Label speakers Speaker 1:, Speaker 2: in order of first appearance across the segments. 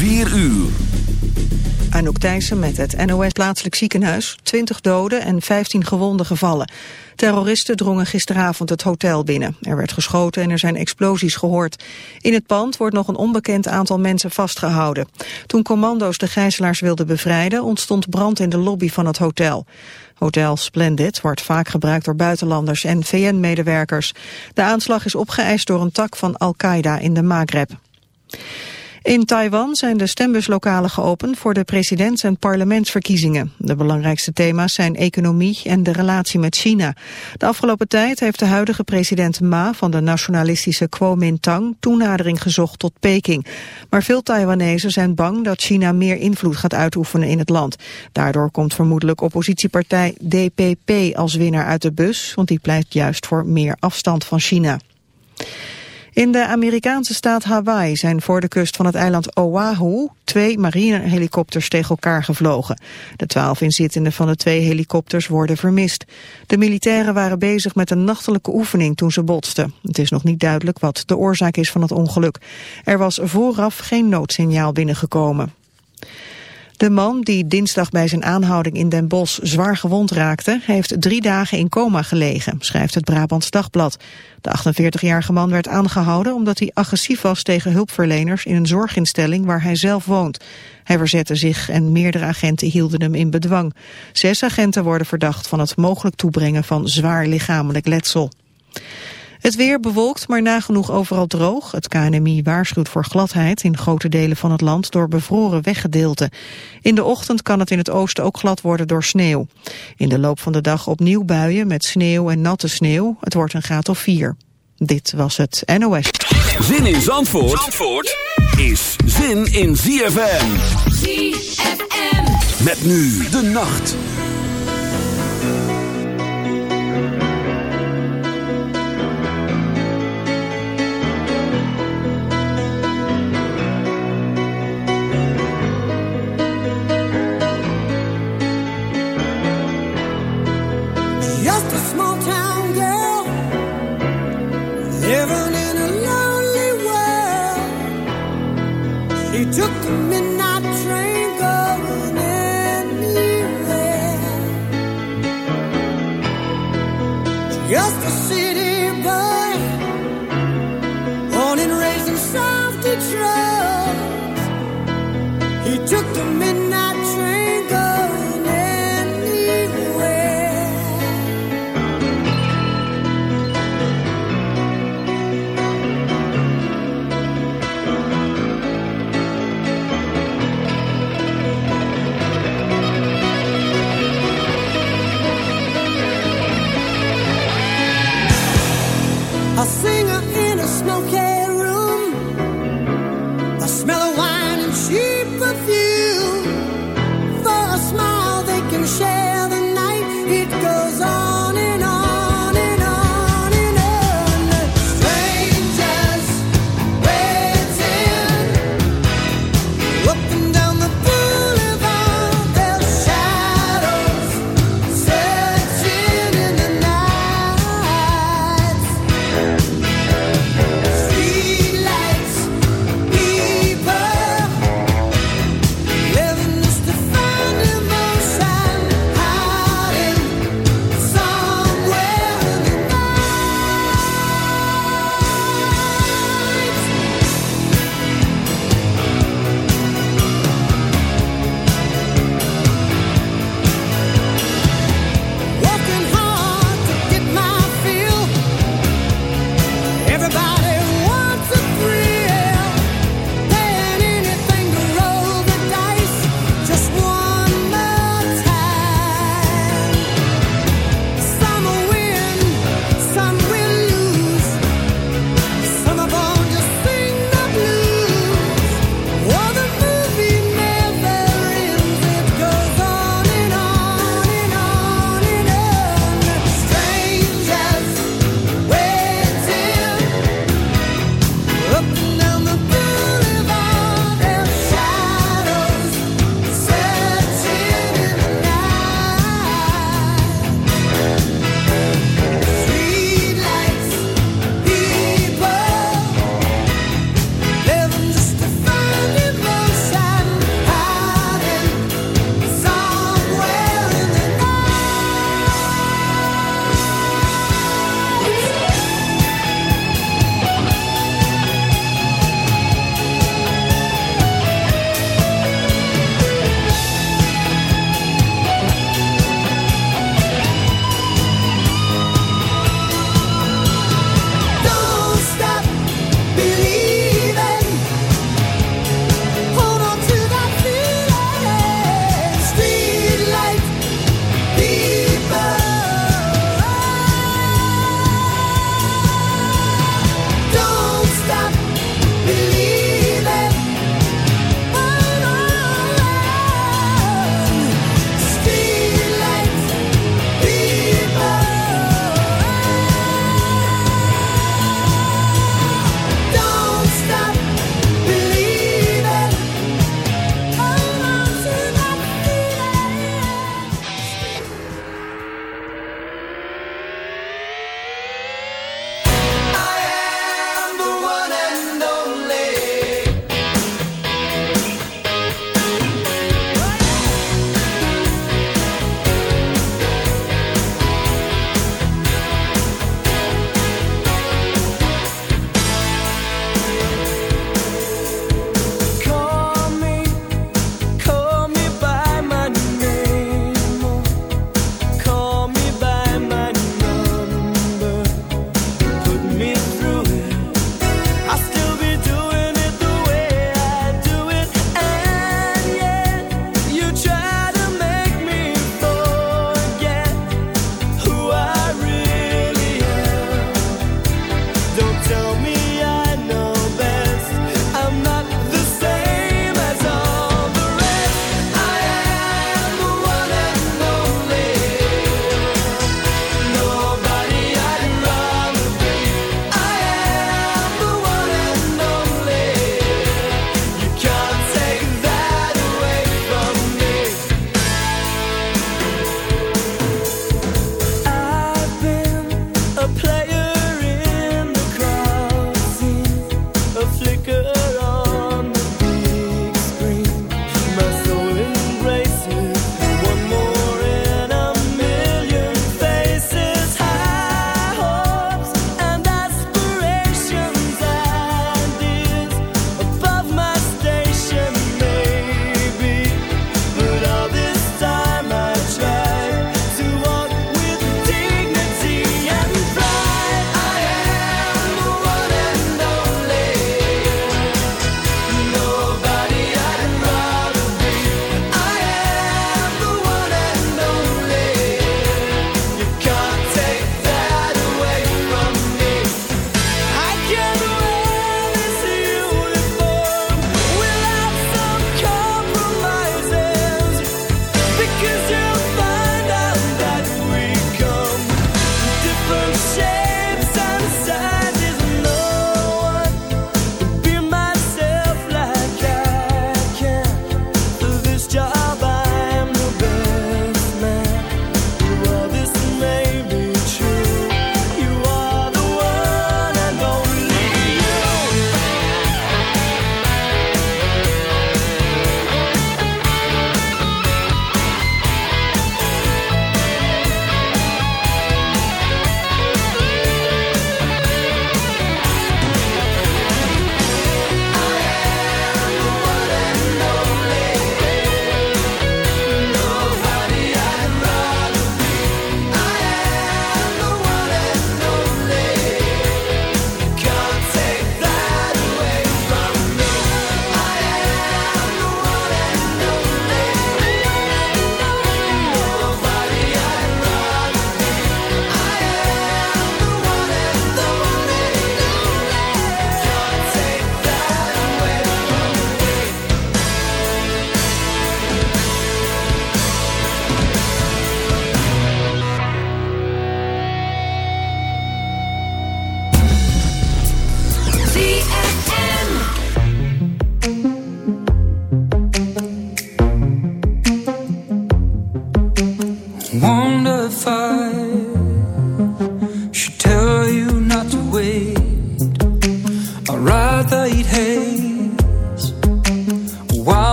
Speaker 1: 4 uur.
Speaker 2: Anouk Thijssen met het NOS plaatselijk ziekenhuis. 20 doden en 15 gewonden gevallen. Terroristen drongen gisteravond het hotel binnen. Er werd geschoten en er zijn explosies gehoord. In het pand wordt nog een onbekend aantal mensen vastgehouden. Toen commando's de gijzelaars wilden bevrijden... ontstond brand in de lobby van het hotel. Hotel Splendid wordt vaak gebruikt door buitenlanders en VN-medewerkers. De aanslag is opgeëist door een tak van Al-Qaeda in de Maghreb. In Taiwan zijn de stembuslokalen geopend voor de presidents- en parlementsverkiezingen. De belangrijkste thema's zijn economie en de relatie met China. De afgelopen tijd heeft de huidige president Ma van de nationalistische Kuomintang toenadering gezocht tot Peking. Maar veel Taiwanese zijn bang dat China meer invloed gaat uitoefenen in het land. Daardoor komt vermoedelijk oppositiepartij DPP als winnaar uit de bus, want die pleit juist voor meer afstand van China. In de Amerikaanse staat Hawaii zijn voor de kust van het eiland Oahu twee marinehelikopters tegen elkaar gevlogen. De twaalf inzittenden van de twee helikopters worden vermist. De militairen waren bezig met een nachtelijke oefening toen ze botsten. Het is nog niet duidelijk wat de oorzaak is van het ongeluk. Er was vooraf geen noodsignaal binnengekomen. De man die dinsdag bij zijn aanhouding in Den Bosch zwaar gewond raakte... heeft drie dagen in coma gelegen, schrijft het Brabants Dagblad. De 48-jarige man werd aangehouden omdat hij agressief was tegen hulpverleners... in een zorginstelling waar hij zelf woont. Hij verzette zich en meerdere agenten hielden hem in bedwang. Zes agenten worden verdacht van het mogelijk toebrengen van zwaar lichamelijk letsel. Het weer bewolkt, maar nagenoeg overal droog. Het KNMI waarschuwt voor gladheid in grote delen van het land door bevroren weggedeelten. In de ochtend kan het in het oosten ook glad worden door sneeuw. In de loop van de dag opnieuw buien met sneeuw en natte sneeuw. Het wordt een graad of 4. Dit was het NOS.
Speaker 1: Zin in Zandvoort, Zandvoort is zin in ZFM. ZFM. Met nu de nacht.
Speaker 3: took the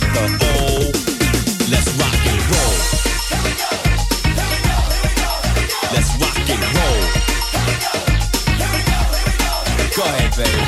Speaker 4: Let's rock and roll. Let's rock and roll. Here we go. Here we go. Here we go. Here we
Speaker 5: go. go ahead, baby.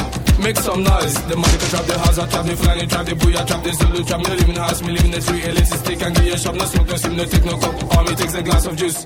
Speaker 6: Make some noise. The money can trap the house, I trap the flying trap the booyah, trap the Zulu trap. Me live in house, me live in the street. Elitist stick and get your shop, no smoke, no steam, no take no cup. All me takes a glass of juice.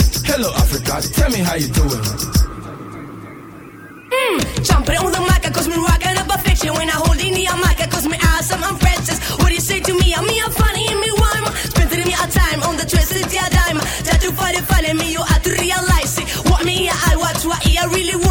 Speaker 6: Hello, Africa, tell me how you doing.
Speaker 7: Mmm, jumping on the mic, cause me rocking up a fiction. When I hold in the mic, cause me awesome, I'm princess. What do you say to me? I'm me, I'm funny, and me rhyme. Spending me a time on the twisted yeah dime. Try to find it, find me, you have to realize it. What me, I watch, what I really want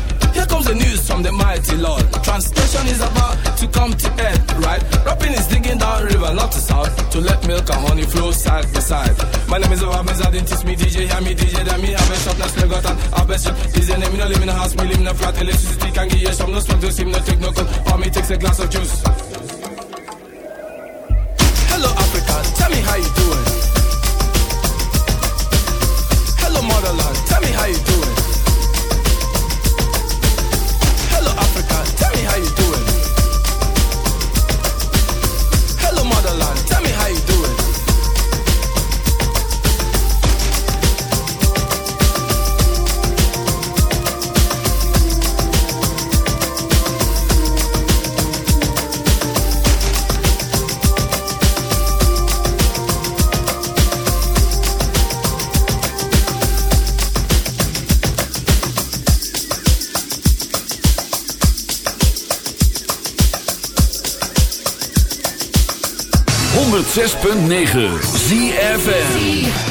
Speaker 6: Comes the news from the mighty Lord. Translation is about to come to end, right? Rapping is digging down river, not to south, to let milk and honey flow side by side. My name is I didn't teach me DJ, hear me DJ, then me have a shop, now slave got and have a shop. The name, me no live in a house, me live in a flat, electricity can give you some, no smoke, no steam, no take no cold, or me takes a glass of juice. Hello Africa, tell me how you doing. Hello motherland, tell me how you doing.
Speaker 5: 106.9
Speaker 4: ZFN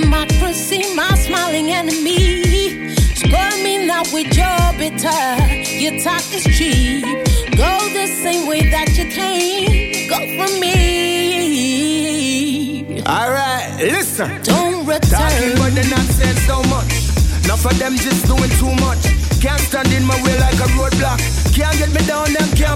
Speaker 8: democracy, my smiling enemy. Spoil me now with your bitter. Your talk is cheap. Go the same way that you came. Go for me.
Speaker 9: Alright, listen.
Speaker 8: Don't return.
Speaker 9: Talking but they're not saying so much. Enough of them just doing too much. Can't stand in my way like a roadblock. Can't get me down, them can't.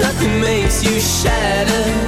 Speaker 10: nothing makes you shatter.